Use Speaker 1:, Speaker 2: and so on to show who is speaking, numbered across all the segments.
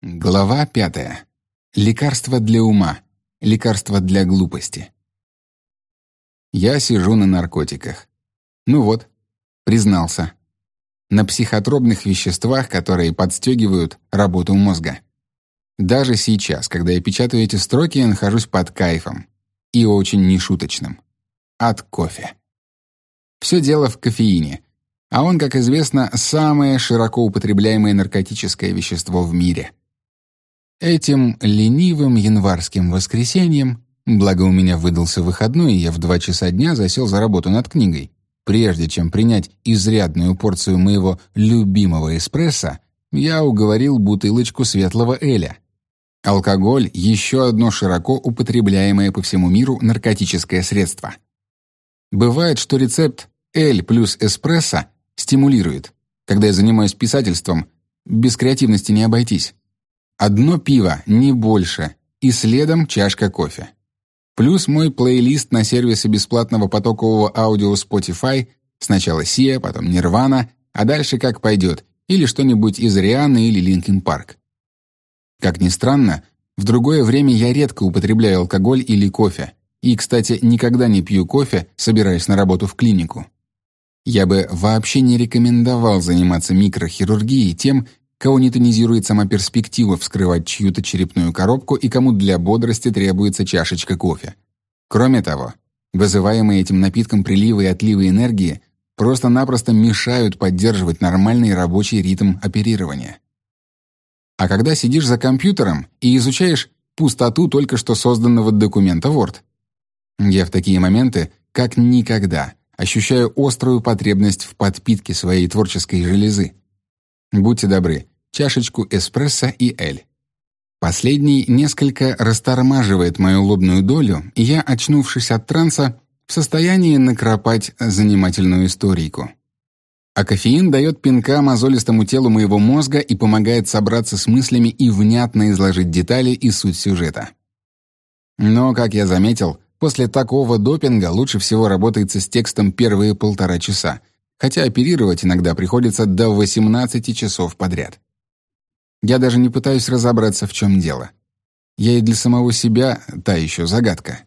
Speaker 1: Глава пятая. Лекарство для ума. Лекарство для глупости. Я сижу на наркотиках. Ну вот, признался. На психотропных веществах, которые подстегивают работу мозга. Даже сейчас, когда я печатаю эти строки, я нахожусь под кайфом. И очень нешуточным. От кофе. Все дело в кофеине. А он, как известно, самое широко употребляемое наркотическое вещество в мире — Этим ленивым январским воскресеньем, благо у меня выдался выходной, и я в два часа дня засел за работу над книгой, прежде чем принять изрядную порцию моего любимого эспрессо, я уговорил бутылочку светлого эля. Алкоголь — еще одно широко употребляемое по всему миру наркотическое средство. Бывает, что рецепт «эль плюс эспрессо» стимулирует. Когда я занимаюсь писательством, без креативности не обойтись. Одно пиво, не больше, и следом чашка кофе. Плюс мой плейлист на сервисе бесплатного потокового аудио Spotify, сначала Sia, потом Нирвана, а дальше как пойдет, или что-нибудь из Рианны или Linkin Park. Как ни странно, в другое время я редко употребляю алкоголь или кофе. И, кстати, никогда не пью кофе, собираясь на работу в клинику. Я бы вообще не рекомендовал заниматься микрохирургией тем, кого не тонизирует сама перспектива вскрывать чью-то черепную коробку и кому для бодрости требуется чашечка кофе. Кроме того, вызываемые этим напитком приливы и отливы энергии просто-напросто мешают поддерживать нормальный рабочий ритм оперирования. А когда сидишь за компьютером и изучаешь пустоту только что созданного документа Word, я в такие моменты, как никогда, ощущаю острую потребность в подпитке своей творческой железы. Будьте добры, чашечку эспрессо и эль. Последний несколько растормаживает мою лобную долю, и я, очнувшись от транса, в состоянии накропать занимательную историку. А кофеин дает пинка мозолистому телу моего мозга и помогает собраться с мыслями и внятно изложить детали и суть сюжета. Но, как я заметил, после такого допинга лучше всего работается с текстом первые полтора часа, хотя оперировать иногда приходится до 18 часов подряд. Я даже не пытаюсь разобраться, в чем дело. Я и для самого себя та еще загадка.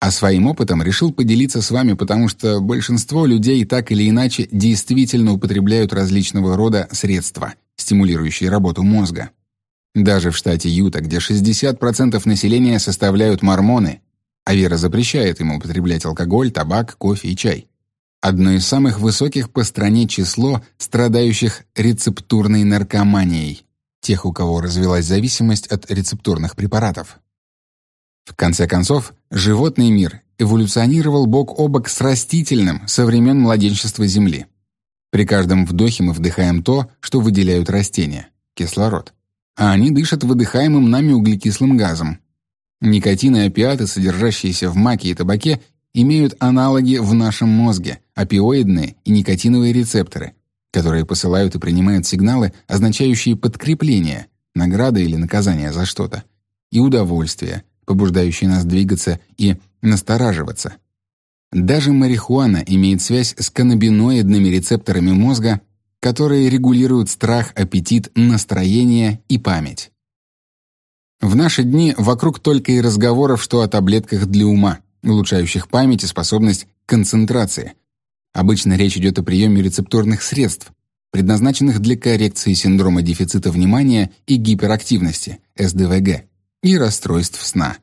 Speaker 1: А своим опытом решил поделиться с вами, потому что большинство людей так или иначе действительно употребляют различного рода средства, стимулирующие работу мозга. Даже в штате Юта, где 60% населения составляют мормоны, а вера запрещает им употреблять алкоголь, табак, кофе и чай одно из самых высоких по стране число страдающих рецептурной наркоманией, тех, у кого развилась зависимость от рецептурных препаратов. В конце концов, животный мир эволюционировал бок о бок с растительным со времен младенчества Земли. При каждом вдохе мы вдыхаем то, что выделяют растения — кислород. А они дышат выдыхаемым нами углекислым газом. Никотин и опиаты, содержащиеся в маке и табаке, имеют аналоги в нашем мозге, опиоидные и никотиновые рецепторы, которые посылают и принимают сигналы, означающие подкрепление, награда или наказание за что-то, и удовольствие, побуждающее нас двигаться и настораживаться. Даже марихуана имеет связь с каннабиноидными рецепторами мозга, которые регулируют страх, аппетит, настроение и память. В наши дни вокруг только и разговоров, что о таблетках для ума, улучшающих память и способность к концентрации. Обычно речь идет о приеме рецепторных средств, предназначенных для коррекции синдрома дефицита внимания и гиперактивности, СДВГ, и расстройств сна.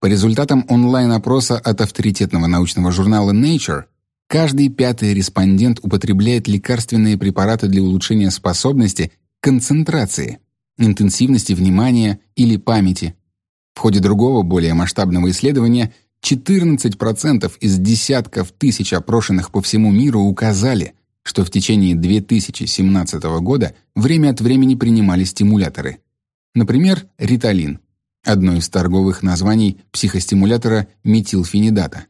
Speaker 1: По результатам онлайн-опроса от авторитетного научного журнала Nature, каждый пятый респондент употребляет лекарственные препараты для улучшения способности концентрации, интенсивности внимания или памяти. В ходе другого, более масштабного исследования – 14% из десятков тысяч опрошенных по всему миру указали, что в течение 2017 года время от времени принимали стимуляторы. Например, риталин, одно из торговых названий психостимулятора метилфенидата.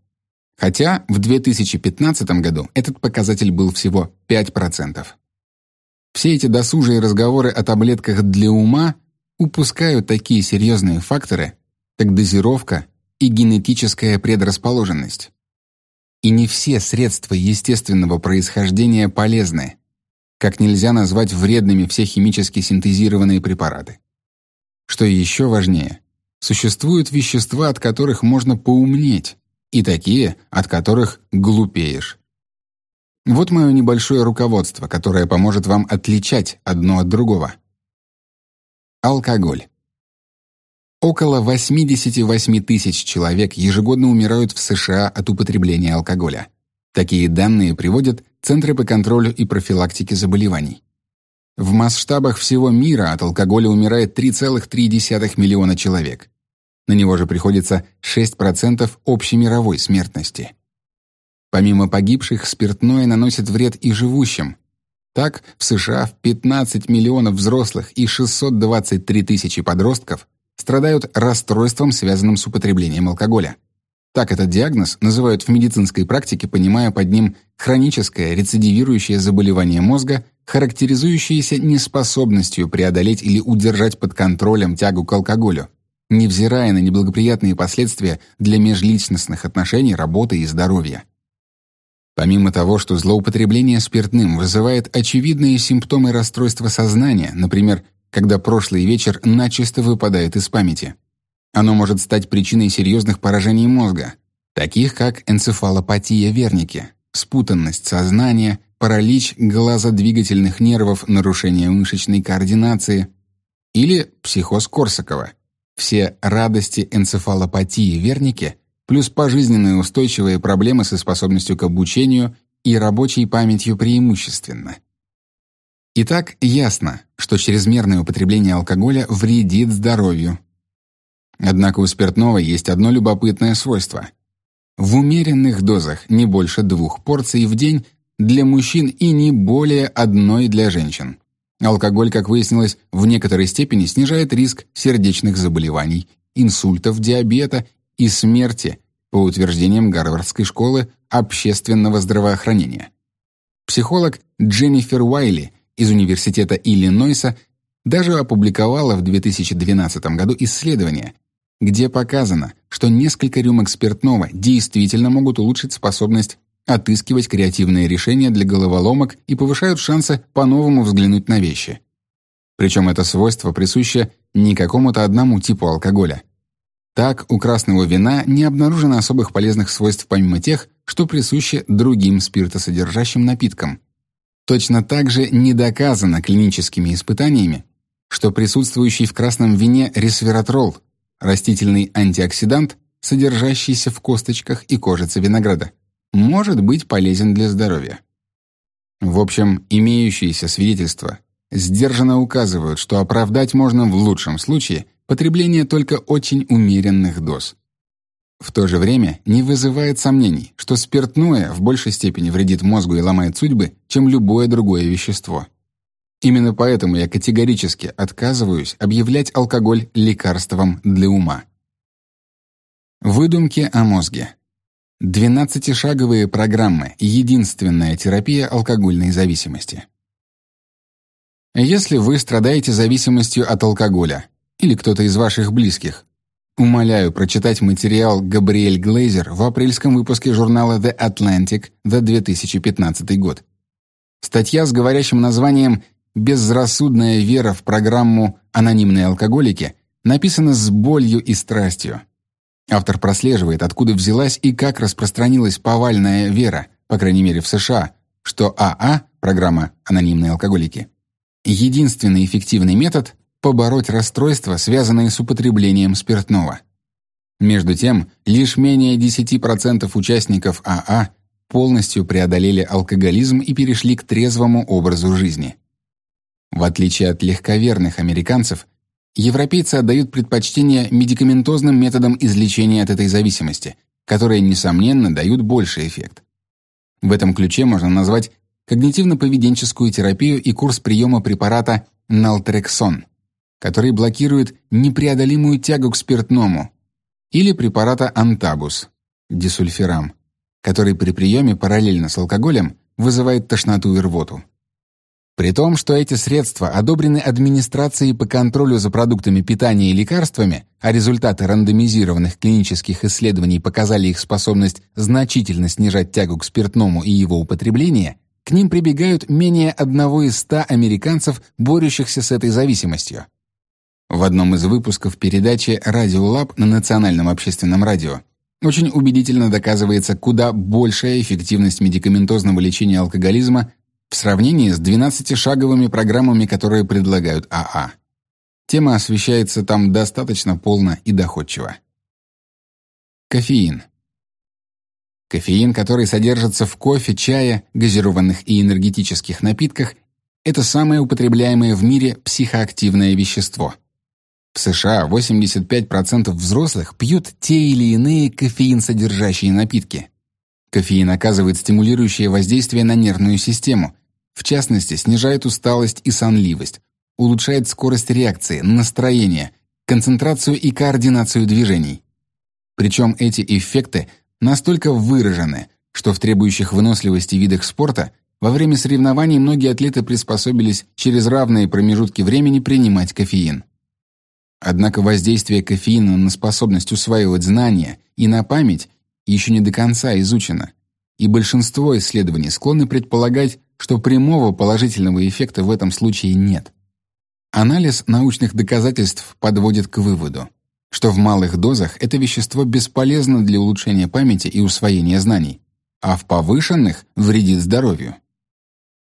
Speaker 1: Хотя в 2015 году этот показатель был всего 5%. Все эти досужие разговоры о таблетках для ума упускают такие серьезные факторы, как дозировка и генетическая предрасположенность. И не все средства естественного происхождения полезны. как нельзя назвать вредными все химически синтезированные препараты. Что еще важнее, существуют вещества, от которых можно поумнеть, и такие, от которых глупеешь. Вот мое небольшое руководство, которое поможет вам отличать одно от другого. Алкоголь. Около 88 тысяч человек ежегодно умирают в США от употребления алкоголя. Такие данные приводят Центры по контролю и профилактике заболеваний. В масштабах всего мира от алкоголя умирает 3,3 миллиона человек. На него же приходится 6% общемировой смертности. Помимо погибших, спиртное наносит вред и живущим. Так, в США в 15 миллионов взрослых и 623 тысячи подростков страдают расстройством, связанным с употреблением алкоголя. Так этот диагноз называют в медицинской практике, понимая под ним хроническое рецидивирующее заболевание мозга, характеризующееся неспособностью преодолеть или удержать под контролем тягу к алкоголю, невзирая на неблагоприятные последствия для межличностных отношений, работы и здоровья. Помимо того, что злоупотребление спиртным вызывает очевидные симптомы расстройства сознания, например, когда прошлый вечер начисто выпадает из памяти. Оно может стать причиной серьезных поражений мозга, таких как энцефалопатия Верники, спутанность сознания, паралич глазодвигательных нервов, нарушение мышечной координации или психоз Корсакова. Все радости энцефалопатии Верники плюс пожизненные устойчивые проблемы со способностью к обучению и рабочей памятью преимущественно. Итак, ясно, что чрезмерное употребление алкоголя вредит здоровью. Однако у спиртного есть одно любопытное свойство. В умеренных дозах не больше двух порций в день для мужчин и не более одной для женщин. Алкоголь, как выяснилось, в некоторой степени снижает риск сердечных заболеваний, инсультов, диабета и смерти, по утверждениям Гарвардской школы общественного здравоохранения. Психолог Дженнифер Уайли из Университета Иллинойса даже опубликовала в 2012 году исследование, где показано, что несколько рюмок спиртного действительно могут улучшить способность отыскивать креативные решения для головоломок и повышают шансы по-новому взглянуть на вещи. Причем это свойство присуще не какому-то одному типу алкоголя. Так, у красного вина не обнаружено особых полезных свойств помимо тех, что присущи другим спиртосодержащим напиткам. Точно так же не доказано клиническими испытаниями, что присутствующий в красном вине ресвератрол растительный антиоксидант, содержащийся в косточках и кожице винограда, может быть полезен для здоровья. В общем, имеющиеся свидетельства сдержанно указывают, что оправдать можно в лучшем случае потребление только очень умеренных доз. В то же время не вызывает сомнений, что спиртное в большей степени вредит мозгу и ломает судьбы, чем любое другое вещество. Именно поэтому я категорически отказываюсь объявлять алкоголь лекарством для ума. Выдумки о мозге. Двенадцатишаговые программы – единственная терапия алкогольной зависимости. Если вы страдаете зависимостью от алкоголя или кто-то из ваших близких, умоляю прочитать материал Габриэль Глейзер в апрельском выпуске журнала The Atlantic за 2015 год. Статья с говорящим названием безрассудная вера в программу «Анонимные алкоголики» написана с болью и страстью. Автор прослеживает, откуда взялась и как распространилась повальная вера, по крайней мере в США, что АА, программа «Анонимные алкоголики», единственный эффективный метод побороть расстройства, связанные с употреблением спиртного. Между тем, лишь менее 10% участников АА полностью преодолели алкоголизм и перешли к трезвому образу жизни. В отличие от легковерных американцев, европейцы отдают предпочтение медикаментозным методам излечения от этой зависимости, которые, несомненно, дают больший эффект. В этом ключе можно назвать когнитивно-поведенческую терапию и курс приема препарата Naltrexon, который блокирует непреодолимую тягу к спиртному, или препарата Antabus, дисульфирам, который при приеме параллельно с алкоголем вызывает тошноту и рвоту. При том, что эти средства одобрены администрацией по контролю за продуктами питания и лекарствами, а результаты рандомизированных клинических исследований показали их способность значительно снижать тягу к спиртному и его употребление, к ним прибегают менее одного из ста американцев, борющихся с этой зависимостью. В одном из выпусков передачи «Радио Лаб» на Национальном общественном радио очень убедительно доказывается куда большая эффективность медикаментозного лечения алкоголизма в сравнении с 12-шаговыми программами, которые предлагают АА. Тема освещается там достаточно полно и доходчиво. Кофеин. Кофеин, который содержится в кофе, чае, газированных и энергетических напитках, это самое употребляемое в мире психоактивное вещество. В США 85% взрослых пьют те или иные кофеин-содержащие напитки. Кофеин оказывает стимулирующее воздействие на нервную систему, в частности, снижает усталость и сонливость, улучшает скорость реакции, настроение, концентрацию и координацию движений. Причем эти эффекты настолько выражены, что в требующих выносливости видах спорта во время соревнований многие атлеты приспособились через равные промежутки времени принимать кофеин. Однако воздействие кофеина на способность усваивать знания и на память еще не до конца изучено, и большинство исследований склонны предполагать, что прямого положительного эффекта в этом случае нет. Анализ научных доказательств подводит к выводу что в малых дозах это вещество бесполезно для улучшения памяти и усвоения знаний, а в повышенных вредит здоровью.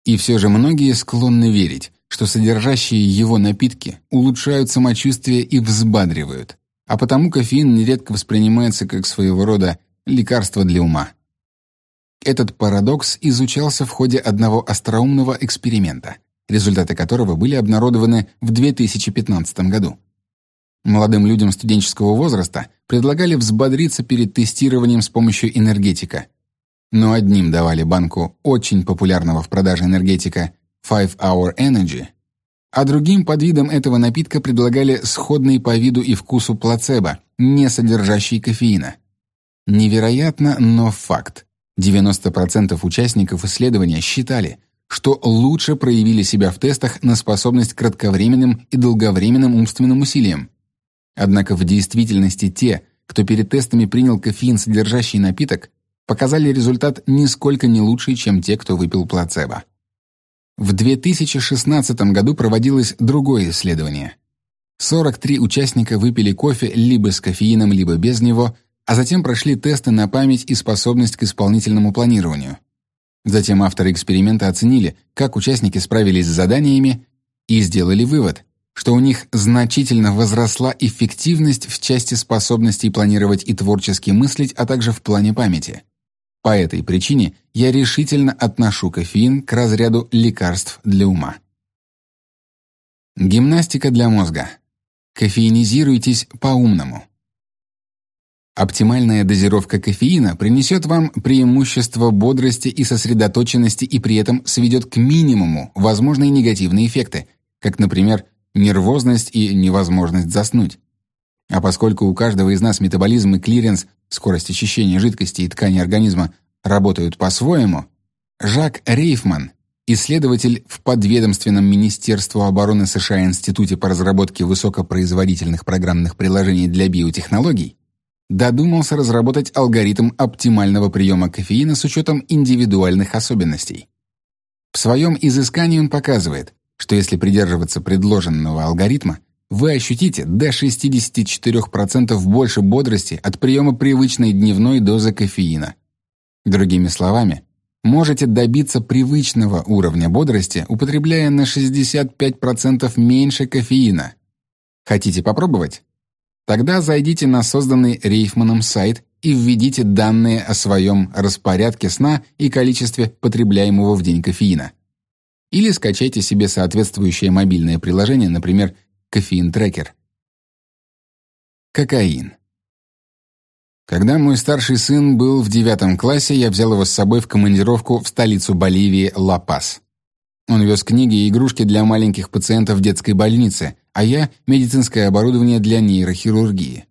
Speaker 1: И все же многие склонны верить, что содержащие его напитки улучшают самочувствие и взбадривают, а потому кофеин нередко воспринимается как своего рода лекарство для ума. Этот парадокс изучался в ходе одного остроумного эксперимента, результаты которого были обнародованы в 2015 году. Молодым людям студенческого возраста предлагали взбодриться перед тестированием с помощью энергетика. Но одним давали банку очень популярного в продаже энергетика Five Hour Energy, а другим под видом этого напитка предлагали сходный по виду и вкусу плацебо, не содержащий кофеина. Невероятно, но факт. 90% участников исследования считали, что лучше проявили себя в тестах на способность к кратковременным и долговременным умственным усилиям, Однако в действительности те, кто перед тестами принял кофеин, содержащий напиток, показали результат нисколько не лучший, чем те, кто выпил плацебо. В 2016 году проводилось другое исследование. 43 участника выпили кофе либо с кофеином, либо без него, а затем прошли тесты на память и способность к исполнительному планированию. Затем авторы эксперимента оценили, как участники справились с заданиями и сделали вывод что у них значительно возросла эффективность в части способностей планировать и творчески мыслить, а также в плане памяти. По этой причине я решительно отношу кофеин к разряду лекарств для ума. Гимнастика для мозга. Кофеинизируйтесь по-умному. Оптимальная дозировка кофеина принесет вам преимущество бодрости и сосредоточенности и при этом сведет к минимуму возможные негативные эффекты, как, например, нервозность и невозможность заснуть. А поскольку у каждого из нас метаболизм и клиренс, скорость очищения жидкостей и тканей организма работают по-своему, Жак Рейфман, исследователь в подведомственном Министерству обороны США Институте по разработке высокопроизводительных программных приложений для биотехнологий, додумался разработать алгоритм оптимального приема кофеина с учетом индивидуальных особенностей. В своем изыскании он показывает, что если придерживаться предложенного алгоритма, вы ощутите до 64% больше бодрости от приема привычной дневной дозы кофеина. Другими словами, можете добиться привычного уровня бодрости, употребляя на 65% меньше кофеина. Хотите попробовать? Тогда зайдите на созданный Рейфманом сайт и введите данные о своем распорядке сна и количестве потребляемого в день кофеина. Или скачайте себе соответствующее мобильное приложение, например, кофеин-трекер. Кокаин. Когда мой старший сын был в девятом классе, я взял его с собой в командировку в столицу Боливии Ла-Пас. Он вез книги и игрушки для маленьких пациентов в детской больнице, а я — медицинское оборудование для нейрохирургии.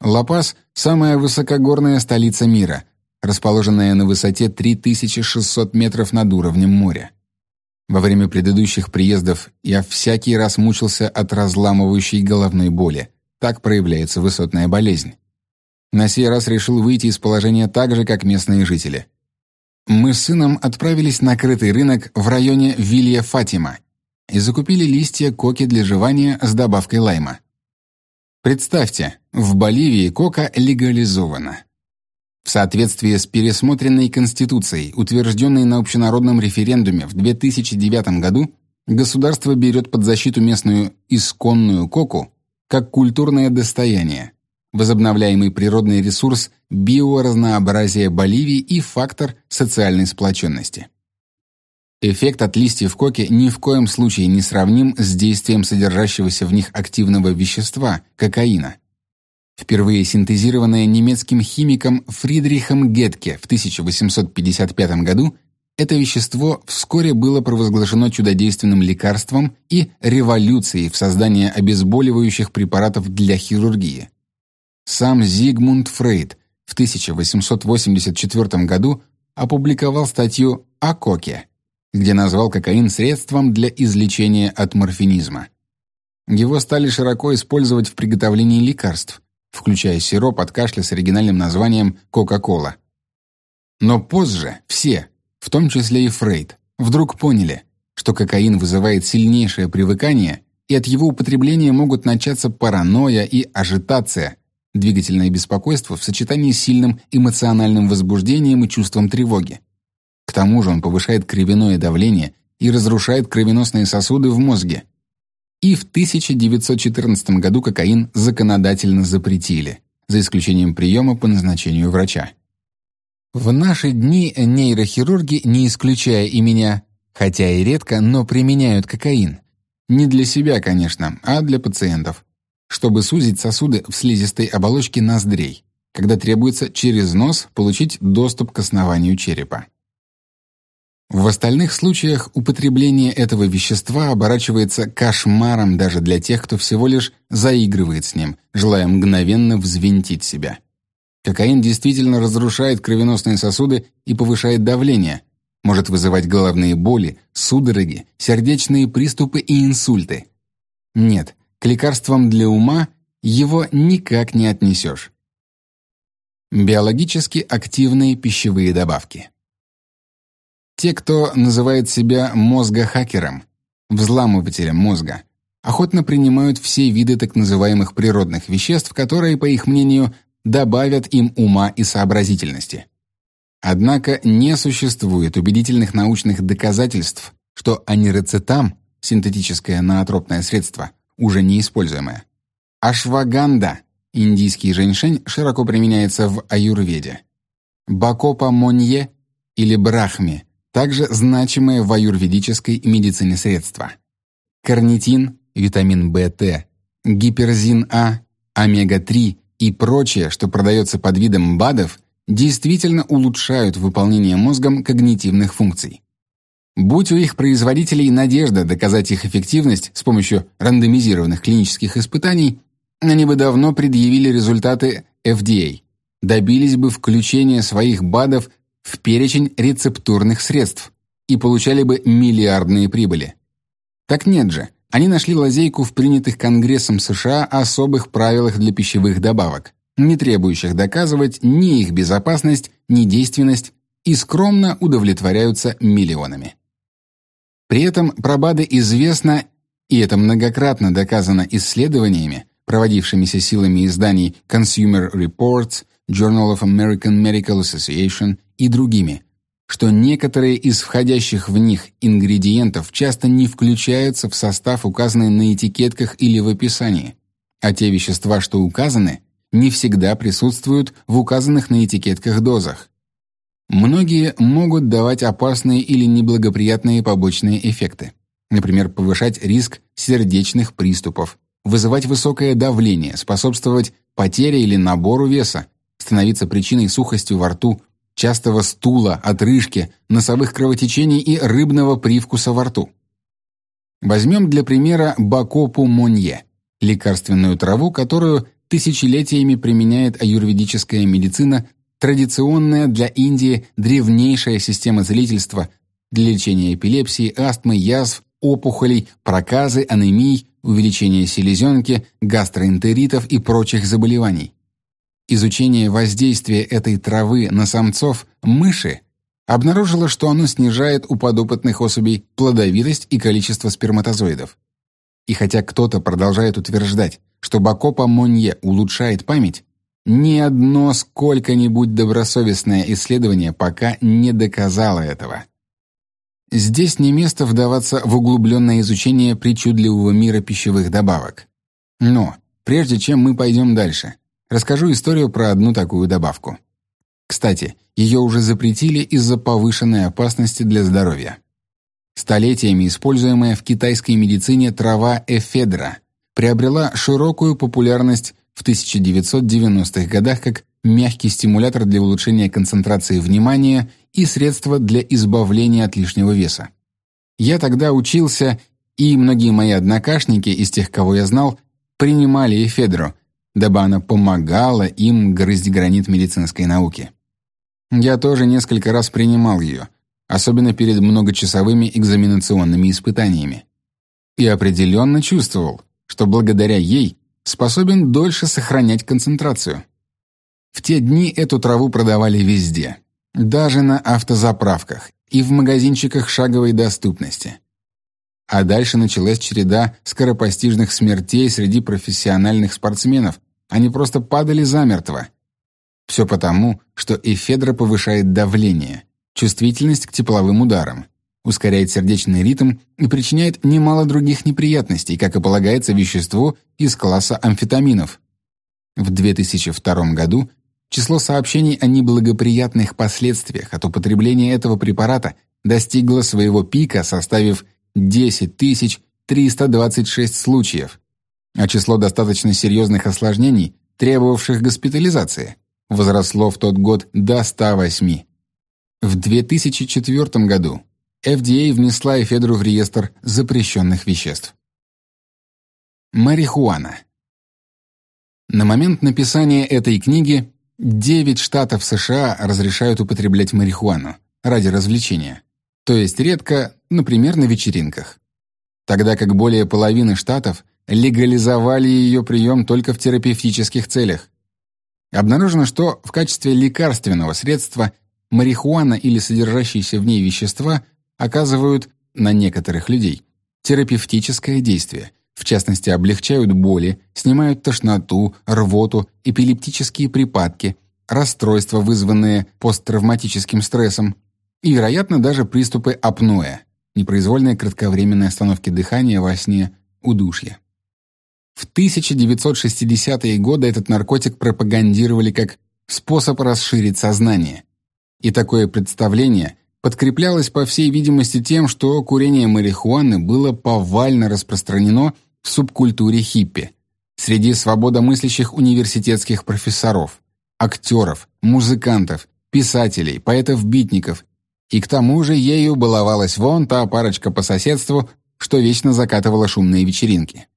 Speaker 1: Ла-Пас — самая высокогорная столица мира, расположенная на высоте 3600 метров над уровнем моря. Во время предыдущих приездов я всякий раз мучился от разламывающей головной боли. Так проявляется высотная болезнь. На сей раз решил выйти из положения так же, как местные жители. Мы с сыном отправились на крытый рынок в районе Вилья-Фатима и закупили листья коки для жевания с добавкой лайма. Представьте, в Боливии кока легализована. В соответствии с пересмотренной Конституцией, утвержденной на общенародном референдуме в 2009 году, государство берет под защиту местную исконную коку как культурное достояние, возобновляемый природный ресурс биоразнообразия Боливии и фактор социальной сплоченности. Эффект от листьев коки ни в коем случае не сравним с действием содержащегося в них активного вещества кокаина. Впервые синтезированное немецким химиком Фридрихом Гетке в 1855 году, это вещество вскоре было провозглашено чудодейственным лекарством и революцией в создании обезболивающих препаратов для хирургии. Сам Зигмунд Фрейд в 1884 году опубликовал статью о коке, где назвал кокаин средством для излечения от морфинизма. Его стали широко использовать в приготовлении лекарств, включая сироп от кашля с оригинальным названием Кока-кола. Но позже все, в том числе и Фрейд, вдруг поняли, что кокаин вызывает сильнейшее привыкание, и от его употребления могут начаться паранойя и ажитация, двигательное беспокойство в сочетании с сильным эмоциональным возбуждением и чувством тревоги. К тому же он повышает кровяное давление и разрушает кровеносные сосуды в мозге, и в 1914 году кокаин законодательно запретили, за исключением приема по назначению врача. В наши дни нейрохирурги, не исключая и меня, хотя и редко, но применяют кокаин. Не для себя, конечно, а для пациентов, чтобы сузить сосуды в слизистой оболочке ноздрей, когда требуется через нос получить доступ к основанию черепа. В остальных случаях употребление этого вещества оборачивается кошмаром даже для тех, кто всего лишь заигрывает с ним, желая мгновенно взвинтить себя. Кокаин действительно разрушает кровеносные сосуды и повышает давление, может вызывать головные боли, судороги, сердечные приступы и инсульты. Нет, к лекарствам для ума его никак не отнесешь. Биологически активные пищевые добавки. Те, кто называет себя мозгохакером, взламывателем мозга, охотно принимают все виды так называемых природных веществ, которые, по их мнению, добавят им ума и сообразительности. Однако не существует убедительных научных доказательств, что анирецетам, синтетическое наотропное средство, уже неиспользуемое. Ашваганда, индийский женьшень, широко применяется в аюрведе. Бакопа монье или брахми также значимые в аюрведической медицине средства. Карнитин, витамин В-Т, гиперзин-А, омега-3 и прочее, что продается под видом БАДов, действительно улучшают выполнение мозгом когнитивных функций. Будь у их производителей надежда доказать их эффективность с помощью рандомизированных клинических испытаний, они бы давно предъявили результаты FDA, добились бы включения своих БАДов в перечень рецептурных средств и получали бы миллиардные прибыли. Так нет же, они нашли лазейку в принятых Конгрессом США особых правилах для пищевых добавок, не требующих доказывать ни их безопасность, ни действенность, и скромно удовлетворяются миллионами. При этом про БАДы известно, и это многократно доказано исследованиями, проводившимися силами изданий Consumer Reports, Journal of American Medical Association и другими, что некоторые из входящих в них ингредиентов часто не включаются в состав, указанный на этикетках или в описании, а те вещества, что указаны, не всегда присутствуют в указанных на этикетках дозах. Многие могут давать опасные или неблагоприятные побочные эффекты. Например, повышать риск сердечных приступов, вызывать высокое давление, способствовать потере или набору веса, становиться причиной сухости во рту, частого стула, отрыжки, носовых кровотечений и рыбного привкуса во рту. Возьмем для примера бакопу монье, лекарственную траву, которую тысячелетиями применяет аюрведическая медицина, традиционная для Индии древнейшая система целительства для лечения эпилепсии, астмы, язв, опухолей, проказы, анемий, увеличения селезенки, гастроэнтеритов и прочих заболеваний. Изучение воздействия этой травы на самцов мыши обнаружила, что оно снижает у подопытных особей плодовитость и количество сперматозоидов. И хотя кто-то продолжает утверждать, что Бакопа Монье улучшает память, ни одно сколько-нибудь добросовестное исследование пока не доказало этого. Здесь не место вдаваться в углубленное изучение причудливого мира пищевых добавок. Но, прежде чем мы пойдем дальше, расскажу историю про одну такую добавку. Кстати, ее уже запретили из-за повышенной опасности для здоровья. Столетиями используемая в китайской медицине трава эфедра приобрела широкую популярность в 1990-х годах как мягкий стимулятор для улучшения концентрации внимания и средство для избавления от лишнего веса. Я тогда учился, и многие мои однокашники из тех, кого я знал, принимали эфедру, дабы она помогала им грызть гранит медицинской науки. Я тоже несколько раз принимал ее, особенно перед многочасовыми экзаменационными испытаниями. И определенно чувствовал, что благодаря ей способен дольше сохранять концентрацию. В те дни эту траву продавали везде, даже на автозаправках и в магазинчиках шаговой доступности. А дальше началась череда скоропостижных смертей среди профессиональных спортсменов. Они просто падали замертво. Все потому, что эфедра повышает давление, чувствительность к тепловым ударам, ускоряет сердечный ритм и причиняет немало других неприятностей, как и полагается веществу из класса амфетаминов. В 2002 году число сообщений о неблагоприятных последствиях от употребления этого препарата достигло своего пика, составив 10 326 случаев, а число достаточно серьезных осложнений, требовавших госпитализации, возросло в тот год до 108. В 2004 году FDA внесла эфедру в реестр запрещенных веществ. Марихуана. На момент написания этой книги 9 штатов США разрешают употреблять марихуану ради развлечения, то есть редко, например, на вечеринках. Тогда как более половины штатов легализовали ее прием только в терапевтических целях. Обнаружено, что в качестве лекарственного средства марихуана или содержащиеся в ней вещества оказывают на некоторых людей терапевтическое действие, в частности, облегчают боли, снимают тошноту, рвоту, эпилептические припадки, расстройства, вызванные посттравматическим стрессом, и, вероятно, даже приступы апноэ, непроизвольной кратковременной остановки дыхания во сне, удушья. В 1960-е годы этот наркотик пропагандировали как способ расширить сознание. И такое представление подкреплялось, по всей видимости, тем, что курение марихуаны было повально распространено в субкультуре хиппи, среди свободомыслящих университетских профессоров, актеров, музыкантов, писателей, поэтов-битников, и к тому же ею баловалась вон та парочка по соседству, что вечно закатывала шумные вечеринки.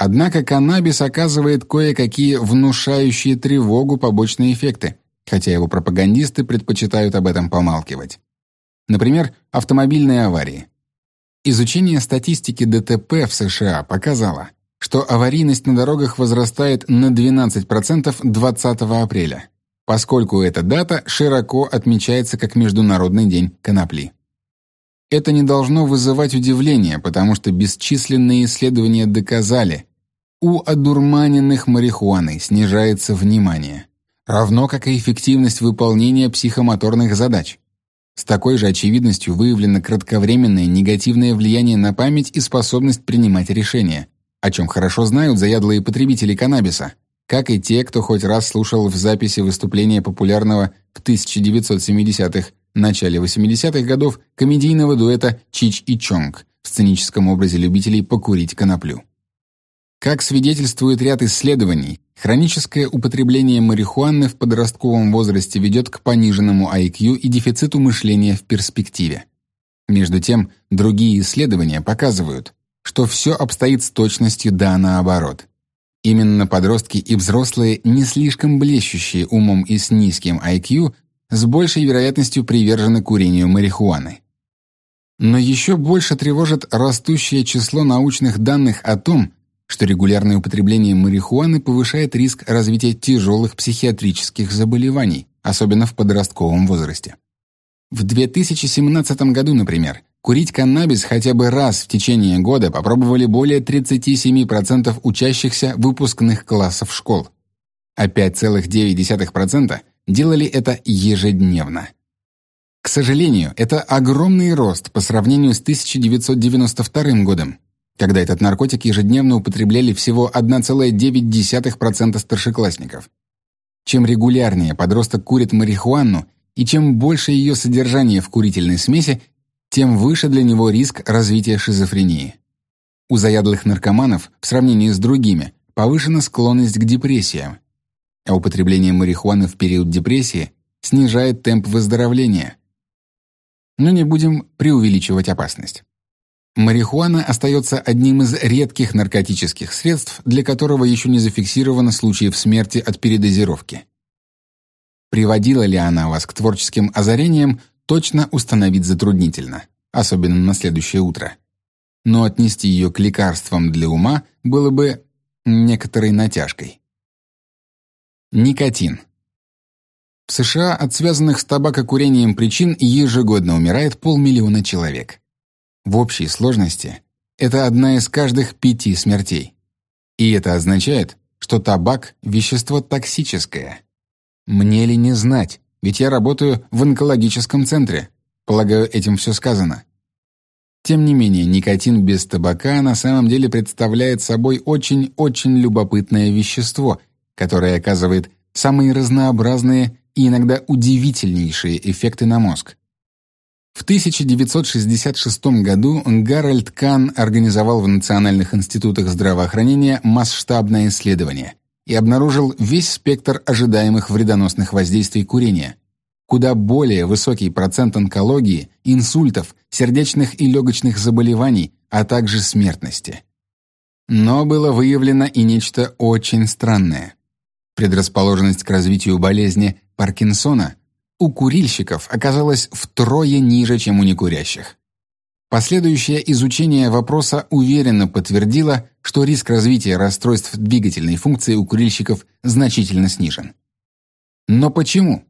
Speaker 1: Однако каннабис оказывает кое-какие внушающие тревогу побочные эффекты – хотя его пропагандисты предпочитают об этом помалкивать. Например, автомобильные аварии. Изучение статистики ДТП в США показало, что аварийность на дорогах возрастает на 12% 20 апреля, поскольку эта дата широко отмечается как Международный день конопли. Это не должно вызывать удивления, потому что бесчисленные исследования доказали, у одурманенных марихуаной снижается внимание равно как и эффективность выполнения психомоторных задач. С такой же очевидностью выявлено кратковременное негативное влияние на память и способность принимать решения, о чем хорошо знают заядлые потребители каннабиса, как и те, кто хоть раз слушал в записи выступления популярного в 1970-х, начале 80-х годов комедийного дуэта Чич и Чонг в сценическом образе любителей покурить коноплю. Как свидетельствует ряд исследований, хроническое употребление марихуаны в подростковом возрасте ведет к пониженному IQ и дефициту мышления в перспективе. Между тем, другие исследования показывают, что все обстоит с точностью да наоборот. Именно подростки и взрослые, не слишком блещущие умом и с низким IQ, с большей вероятностью привержены курению марихуаны. Но еще больше тревожит растущее число научных данных о том, что регулярное употребление марихуаны повышает риск развития тяжелых психиатрических заболеваний, особенно в подростковом возрасте. В 2017 году, например, курить каннабис хотя бы раз в течение года попробовали более 37% учащихся выпускных классов школ, а 5,9% делали это ежедневно. К сожалению, это огромный рост по сравнению с 1992 годом, когда этот наркотик ежедневно употребляли всего 1,9% старшеклассников. Чем регулярнее подросток курит марихуану и чем больше ее содержание в курительной смеси, тем выше для него риск развития шизофрении. У заядлых наркоманов в сравнении с другими повышена склонность к депрессиям, а употребление марихуаны в период депрессии снижает темп выздоровления. Но не будем преувеличивать опасность. Марихуана остается одним из редких наркотических средств, для которого еще не зафиксировано случаев смерти от передозировки. Приводила ли она вас к творческим озарениям, точно установить затруднительно, особенно на следующее утро. Но отнести ее к лекарствам для ума было бы некоторой натяжкой. Никотин. В США от связанных с табакокурением причин ежегодно умирает полмиллиона человек. В общей сложности это одна из каждых пяти смертей. И это означает, что табак – вещество токсическое. Мне ли не знать, ведь я работаю в онкологическом центре. Полагаю, этим все сказано. Тем не менее, никотин без табака на самом деле представляет собой очень-очень любопытное вещество, которое оказывает самые разнообразные и иногда удивительнейшие эффекты на мозг. В 1966 году Гарольд Кан организовал в Национальных институтах здравоохранения масштабное исследование и обнаружил весь спектр ожидаемых вредоносных воздействий курения. Куда более высокий процент онкологии, инсультов, сердечных и легочных заболеваний, а также смертности. Но было выявлено и нечто очень странное. Предрасположенность к развитию болезни Паркинсона у курильщиков оказалась втрое ниже, чем у некурящих. Последующее изучение вопроса уверенно подтвердило, что риск развития расстройств двигательной функции у курильщиков значительно снижен. Но почему?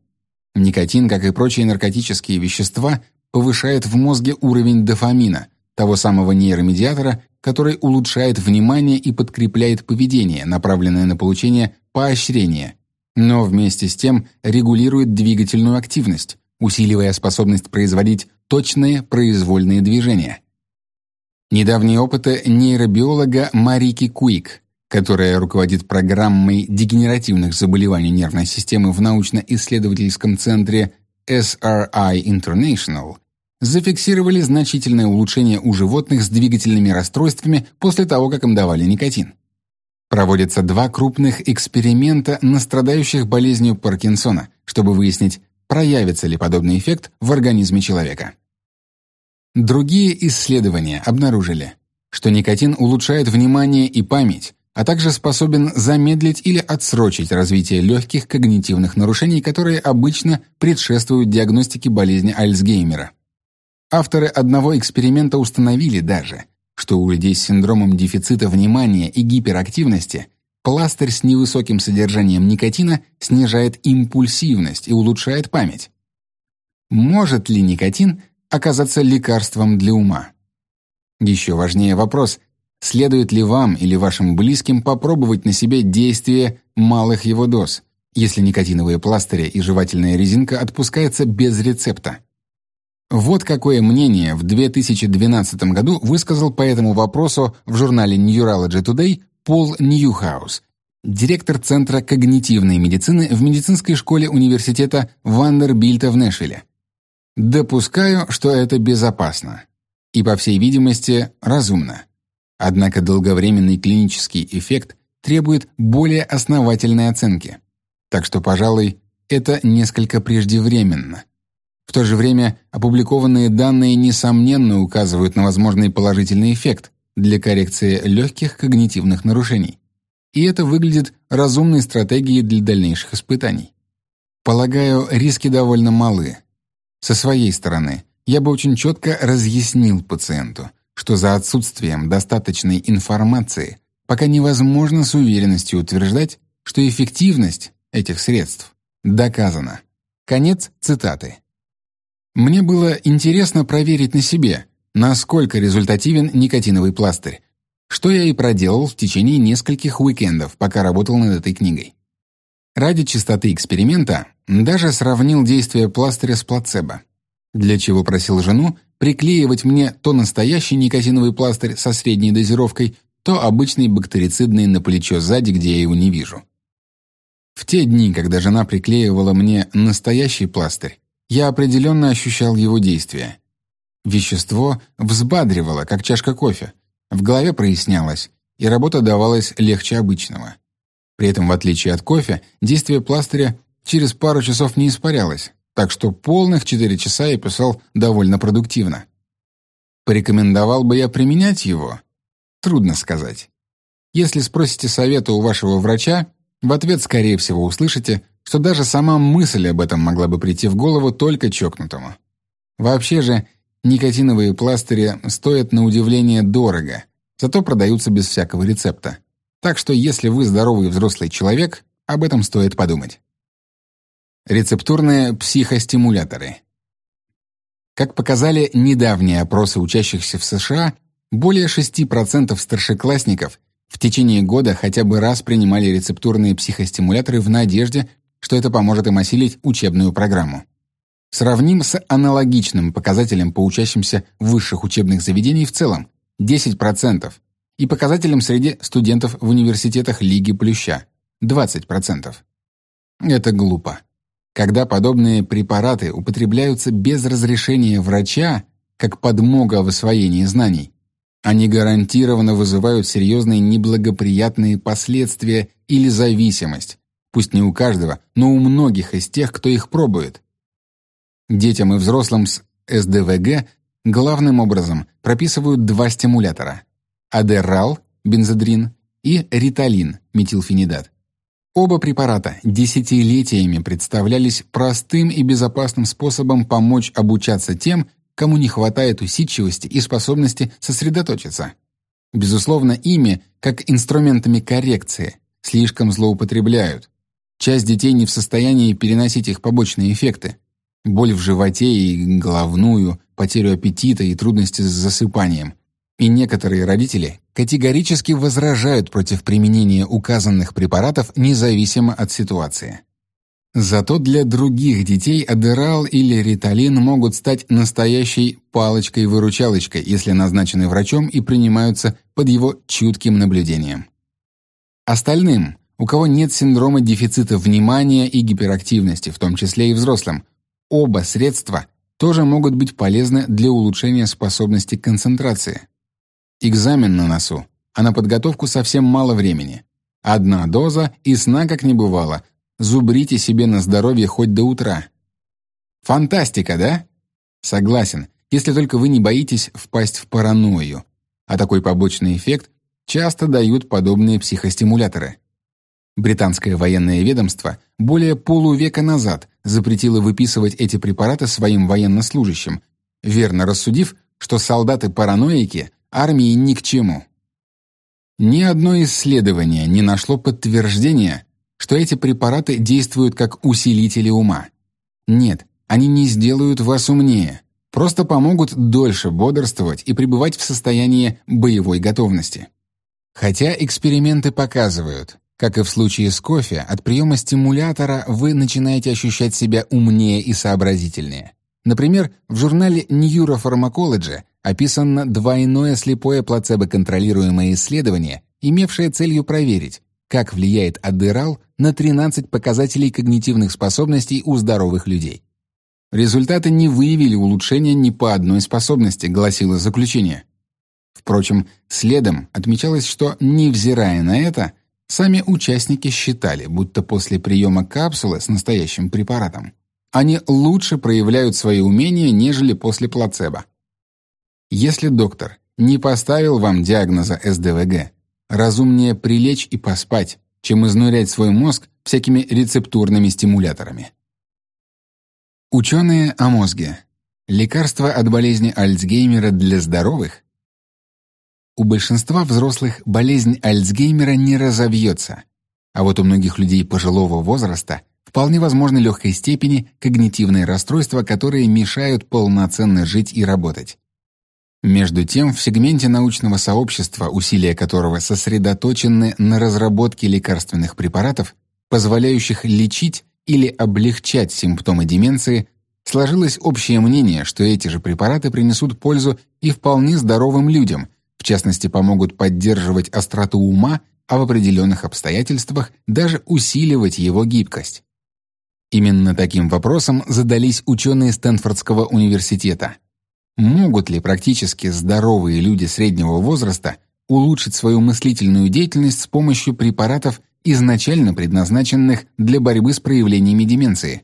Speaker 1: Никотин, как и прочие наркотические вещества, повышает в мозге уровень дофамина, того самого нейромедиатора, который улучшает внимание и подкрепляет поведение, направленное на получение поощрения, но вместе с тем регулирует двигательную активность, усиливая способность производить точные произвольные движения. Недавние опыты нейробиолога Марики Куик, которая руководит программой дегенеративных заболеваний нервной системы в научно-исследовательском центре SRI International, зафиксировали значительное улучшение у животных с двигательными расстройствами после того, как им давали никотин. Проводятся два крупных эксперимента на страдающих болезнью Паркинсона, чтобы выяснить, проявится ли подобный эффект в организме человека. Другие исследования обнаружили, что никотин улучшает внимание и память, а также способен замедлить или отсрочить развитие легких когнитивных нарушений, которые обычно предшествуют диагностике болезни Альцгеймера. Авторы одного эксперимента установили даже, что у людей с синдромом дефицита внимания и гиперактивности пластырь с невысоким содержанием никотина снижает импульсивность и улучшает память. Может ли никотин оказаться лекарством для ума? Еще важнее вопрос, следует ли вам или вашим близким попробовать на себе действие малых его доз, если никотиновые пластыри и жевательная резинка отпускаются без рецепта. Вот какое мнение в 2012 году высказал по этому вопросу в журнале Neurology Today Пол Ньюхаус, директор Центра когнитивной медицины в медицинской школе университета Вандербильта в Нэшвилле. Допускаю, что это безопасно и, по всей видимости, разумно. Однако долговременный клинический эффект требует более основательной оценки. Так что, пожалуй, это несколько преждевременно. В то же время опубликованные данные несомненно указывают на возможный положительный эффект для коррекции легких когнитивных нарушений. И это выглядит разумной стратегией для дальнейших испытаний. Полагаю, риски довольно малы. Со своей стороны, я бы очень четко разъяснил пациенту, что за отсутствием достаточной информации пока невозможно с уверенностью утверждать, что эффективность этих средств доказана. Конец цитаты. Мне было интересно проверить на себе, насколько результативен никотиновый пластырь, что я и проделал в течение нескольких уикендов, пока работал над этой книгой. Ради чистоты эксперимента даже сравнил действие пластыря с плацебо, для чего просил жену приклеивать мне то настоящий никотиновый пластырь со средней дозировкой, то обычный бактерицидный на плечо сзади, где я его не вижу. В те дни, когда жена приклеивала мне настоящий пластырь, я определенно ощущал его действие. Вещество взбадривало, как чашка кофе, в голове прояснялось, и работа давалась легче обычного. При этом, в отличие от кофе, действие пластыря через пару часов не испарялось, так что полных 4 часа я писал довольно продуктивно. Порекомендовал бы я применять его? Трудно сказать. Если спросите совета у вашего врача, в ответ, скорее всего, услышите, что даже сама мысль об этом могла бы прийти в голову только чокнутому. Вообще же, никотиновые пластыри стоят на удивление дорого, зато продаются без всякого рецепта. Так что если вы здоровый взрослый человек, об этом стоит подумать. Рецептурные психостимуляторы. Как показали недавние опросы учащихся в США, более 6% старшеклассников в течение года хотя бы раз принимали рецептурные психостимуляторы в надежде, что это поможет им осилить учебную программу. Сравним с аналогичным показателем по учащимся высших учебных заведений в целом – 10%, и показателем среди студентов в университетах Лиги Плюща – 20%. Это глупо. Когда подобные препараты употребляются без разрешения врача, как подмога в освоении знаний, они гарантированно вызывают серьезные неблагоприятные последствия или зависимость, пусть не у каждого, но у многих из тех, кто их пробует. Детям и взрослым с СДВГ главным образом прописывают два стимулятора – адерал, бензодрин, и риталин, метилфенидат. Оба препарата десятилетиями представлялись простым и безопасным способом помочь обучаться тем, кому не хватает усидчивости и способности сосредоточиться. Безусловно, ими, как инструментами коррекции, слишком злоупотребляют. Часть детей не в состоянии переносить их побочные эффекты. Боль в животе и головную, потерю аппетита и трудности с засыпанием. И некоторые родители категорически возражают против применения указанных препаратов независимо от ситуации. Зато для других детей адерал или риталин могут стать настоящей палочкой-выручалочкой, если назначены врачом и принимаются под его чутким наблюдением. Остальным, у кого нет синдрома дефицита внимания и гиперактивности, в том числе и взрослым, оба средства тоже могут быть полезны для улучшения способности к концентрации. Экзамен на носу, а на подготовку совсем мало времени. Одна доза и сна как не бывало. Зубрите себе на здоровье хоть до утра. Фантастика, да? Согласен, если только вы не боитесь впасть в паранойю. А такой побочный эффект часто дают подобные психостимуляторы. Британское военное ведомство более полувека назад запретило выписывать эти препараты своим военнослужащим, верно рассудив, что солдаты-параноики армии ни к чему. Ни одно исследование не нашло подтверждения, что эти препараты действуют как усилители ума. Нет, они не сделают вас умнее, просто помогут дольше бодрствовать и пребывать в состоянии боевой готовности. Хотя эксперименты показывают, как и в случае с кофе, от приема стимулятора вы начинаете ощущать себя умнее и сообразительнее. Например, в журнале Neuropharmacology описано двойное слепое плацебо-контролируемое исследование, имевшее целью проверить, как влияет аддерал на 13 показателей когнитивных способностей у здоровых людей. Результаты не выявили улучшения ни по одной способности, гласило заключение. Впрочем, следом отмечалось, что, невзирая на это, сами участники считали, будто после приема капсулы с настоящим препаратом они лучше проявляют свои умения, нежели после плацебо. Если доктор не поставил вам диагноза СДВГ, разумнее прилечь и поспать, чем изнурять свой мозг всякими рецептурными стимуляторами. Ученые о мозге. Лекарства от болезни Альцгеймера для здоровых? У большинства взрослых болезнь Альцгеймера не разовьется, а вот у многих людей пожилого возраста вполне возможны легкой степени когнитивные расстройства, которые мешают полноценно жить и работать. Между тем, в сегменте научного сообщества, усилия которого сосредоточены на разработке лекарственных препаратов, позволяющих лечить или облегчать симптомы деменции, сложилось общее мнение, что эти же препараты принесут пользу и вполне здоровым людям, в частности, помогут поддерживать остроту ума, а в определенных обстоятельствах даже усиливать его гибкость. Именно таким вопросом задались ученые Стэнфордского университета. Могут ли практически здоровые люди среднего возраста улучшить свою мыслительную деятельность с помощью препаратов, изначально предназначенных для борьбы с проявлениями деменции?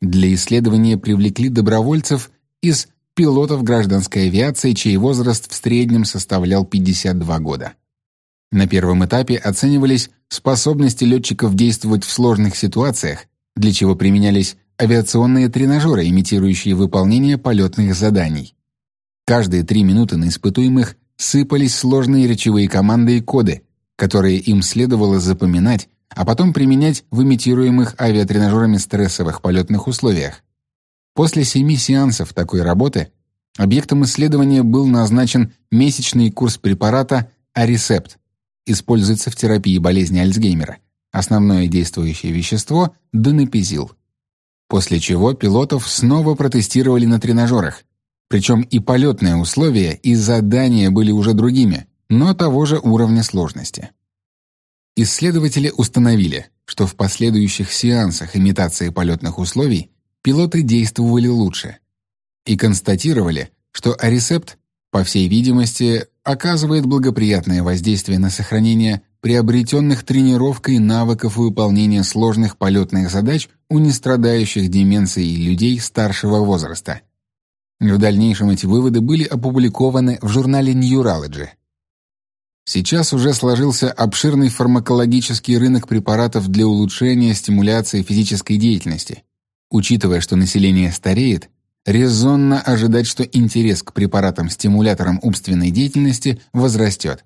Speaker 1: Для исследования привлекли добровольцев из пилотов гражданской авиации, чей возраст в среднем составлял 52 года. На первом этапе оценивались способности летчиков действовать в сложных ситуациях, для чего применялись авиационные тренажеры, имитирующие выполнение полетных заданий. Каждые три минуты на испытуемых сыпались сложные речевые команды и коды, которые им следовало запоминать, а потом применять в имитируемых авиатренажерами стрессовых полетных условиях. После семи сеансов такой работы объектом исследования был назначен месячный курс препарата Арисепт, используется в терапии болезни Альцгеймера. Основное действующее вещество – донепизил. После чего пилотов снова протестировали на тренажерах. Причем и полетные условия, и задания были уже другими, но того же уровня сложности. Исследователи установили, что в последующих сеансах имитации полетных условий пилоты действовали лучше и констатировали, что аресепт, по всей видимости, оказывает благоприятное воздействие на сохранение приобретенных тренировкой навыков выполнения сложных полетных задач у нестрадающих деменцией людей старшего возраста. В дальнейшем эти выводы были опубликованы в журнале Neurology. Сейчас уже сложился обширный фармакологический рынок препаратов для улучшения стимуляции физической деятельности. Учитывая, что население стареет, резонно ожидать, что интерес к препаратам-стимуляторам умственной деятельности возрастет.